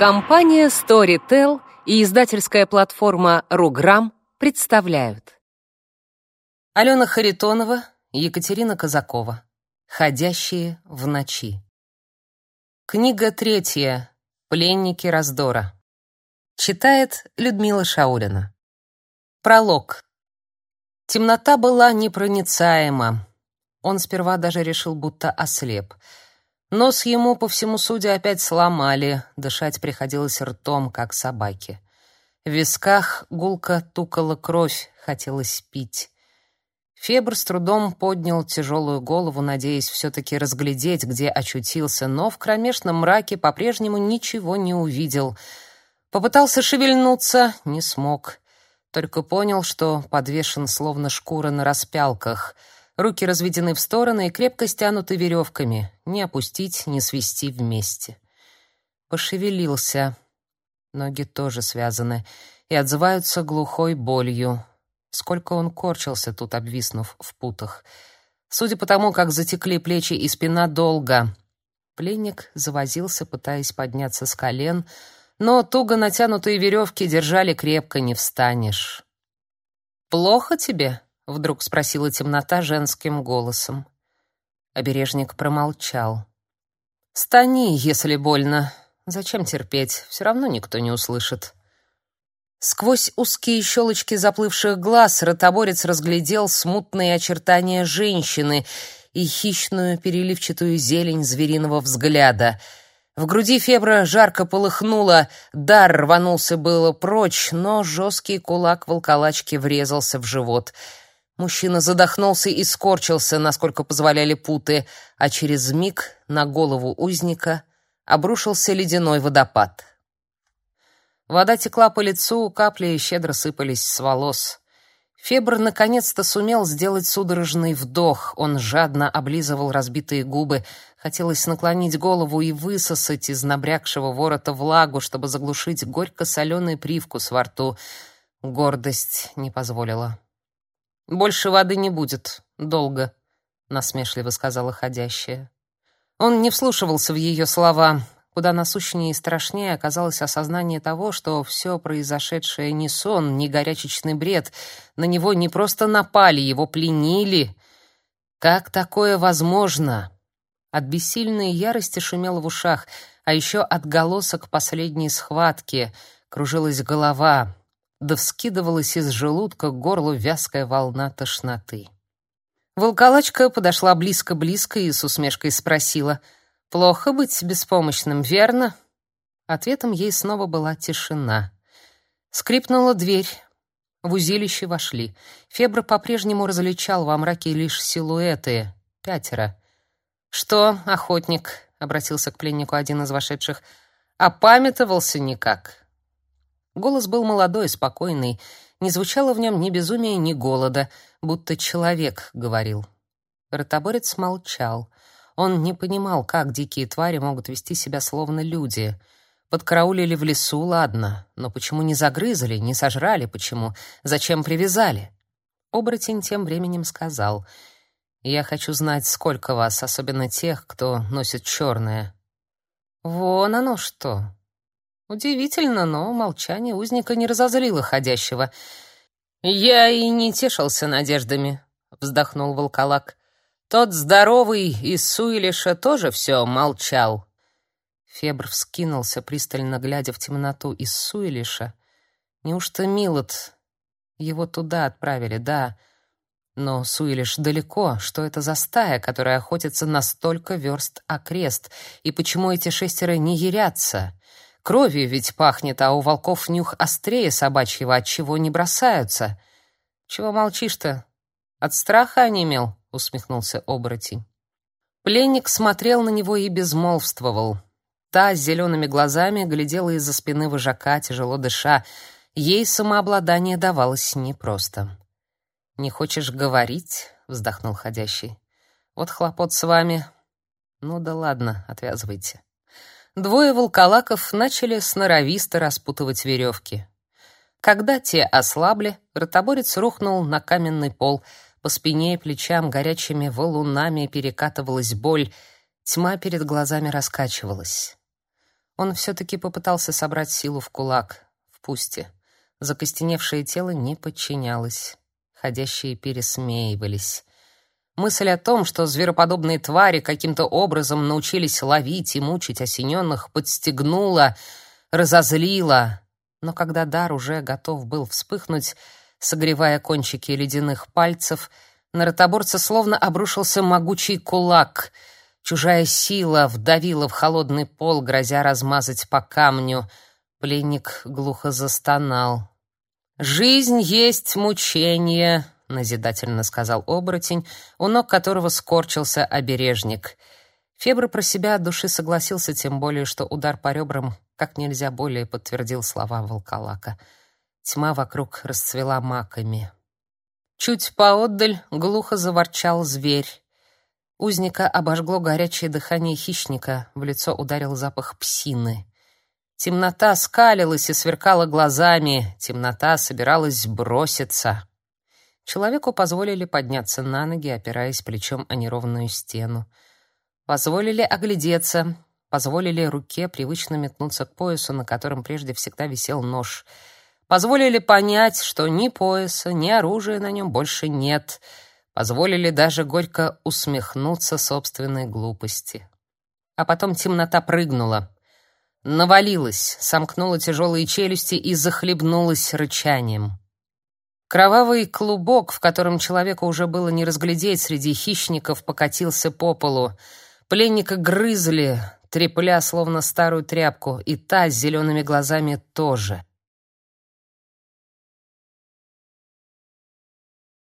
Компания Storytel и издательская платформа Руграм представляют. Алена Харитонова, Екатерина Казакова. Ходящие в ночи. Книга третья. Пленники раздора. Читает Людмила Шаулина. Пролог. Темнота была непроницаема. Он сперва даже решил, будто ослеп — Нос ему, по всему судя, опять сломали, дышать приходилось ртом, как собаке. В висках гулко тукала кровь, хотелось пить. Фебр с трудом поднял тяжелую голову, надеясь все-таки разглядеть, где очутился, но в кромешном мраке по-прежнему ничего не увидел. Попытался шевельнуться, не смог. Только понял, что подвешен словно шкура на распялках — Руки разведены в стороны и крепко стянуты веревками. Не опустить, не свести вместе. Пошевелился. Ноги тоже связаны и отзываются глухой болью. Сколько он корчился тут, обвиснув в путах. Судя по тому, как затекли плечи и спина долго. Пленник завозился, пытаясь подняться с колен, но туго натянутые веревки держали крепко, не встанешь. «Плохо тебе?» Вдруг спросила темнота женским голосом. Обережник промолчал. Стани, если больно. Зачем терпеть? Все равно никто не услышит. Сквозь узкие щелочки заплывших глаз ротоборец разглядел смутные очертания женщины и хищную переливчатую зелень звериного взгляда. В груди Фебра жарко полыхнуло, дар рванулся было прочь, но жесткий кулак волколачки врезался в живот — Мужчина задохнулся и скорчился, насколько позволяли путы, а через миг на голову узника обрушился ледяной водопад. Вода текла по лицу, капли щедро сыпались с волос. Фебр наконец-то сумел сделать судорожный вдох. Он жадно облизывал разбитые губы. Хотелось наклонить голову и высосать из набрякшего ворота влагу, чтобы заглушить горько-соленый привкус во рту. Гордость не позволила. Больше воды не будет. Долго, насмешливо сказала ходящая. Он не вслушивался в ее слова. Куда насущнее и страшнее оказалось осознание того, что все произошедшее не сон, не горячечный бред. На него не просто напали, его пленили. Как такое возможно? От бессильной ярости шумело в ушах, а еще отголосок последней схватки. Кружилась голова, да вскидывалась из желудка к горлу вязкая волна тошноты. Волколачка подошла близко-близко и с усмешкой спросила, «Плохо быть беспомощным, верно?» Ответом ей снова была тишина. Скрипнула дверь. В узилище вошли. Фебр по-прежнему различал во мраке лишь силуэты. Пятеро. «Что, охотник?» — обратился к пленнику один из вошедших. «Опамятовался никак?» Голос был молодой, спокойный, не звучало в нем ни безумия, ни голода, будто человек говорил. Ротоборец молчал. Он не понимал, как дикие твари могут вести себя словно люди. Подкараулили в лесу, ладно, но почему не загрызли, не сожрали, почему? Зачем привязали? Оборотень тем временем сказал: "Я хочу знать, сколько вас, особенно тех, кто носит черное». Вон оно что. Удивительно, но молчание узника не разозлило ходящего. «Я и не тешился надеждами», — вздохнул волколак. «Тот здоровый из Суилиша тоже все молчал». Фебр вскинулся, пристально глядя в темноту из Суилиша. «Неужто Милот? Его туда отправили, да. Но Суилиш далеко. Что это за стая, которая охотится на столько верст окрест? И почему эти шестеро не ярятся?» Кровью ведь пахнет, а у волков нюх острее собачьего, от чего не бросаются. Чего молчишь-то? От страха онемел, усмехнулся оборотень. Пленник смотрел на него и безмолвствовал. Та с зелеными глазами глядела из-за спины вожака, тяжело дыша. Ей самообладание давалось непросто. «Не хочешь говорить?» — вздохнул ходящий. «Вот хлопот с вами. Ну да ладно, отвязывайте» двое волколаков начали сноровисто распутывать веревки. Когда те ослабли, ротоборец рухнул на каменный пол. По спине и плечам горячими валунами перекатывалась боль. Тьма перед глазами раскачивалась. Он все-таки попытался собрать силу в кулак, в пусте. Закостеневшее тело не подчинялось. Ходящие пересмеивались. Мысль о том, что звероподобные твари каким-то образом научились ловить и мучить осененных, подстегнула, разозлила. Но когда дар уже готов был вспыхнуть, согревая кончики ледяных пальцев, на ротоборца словно обрушился могучий кулак. Чужая сила вдавила в холодный пол, грозя размазать по камню. Пленник глухо застонал. «Жизнь есть мучение», — назидательно сказал оборотень, у ног которого скорчился обережник. Фебр про себя от души согласился, тем более, что удар по ребрам как нельзя более подтвердил слова волколака. Тьма вокруг расцвела маками. Чуть поотдаль глухо заворчал зверь. Узника обожгло горячее дыхание хищника, в лицо ударил запах псины. Темнота скалилась и сверкала глазами, темнота собиралась броситься. Человеку позволили подняться на ноги, опираясь плечом о неровную стену. Позволили оглядеться, позволили руке привычно метнуться к поясу, на котором прежде всегда висел нож. Позволили понять, что ни пояса, ни оружия на нем больше нет. Позволили даже горько усмехнуться собственной глупости. А потом темнота прыгнула навалилась, сомкнула тяжелые челюсти и захлебнулась рычанием. Кровавый клубок, в котором человека уже было не разглядеть среди хищников, покатился по полу. Пленника грызли, трепля словно старую тряпку, и та с зелеными глазами тоже.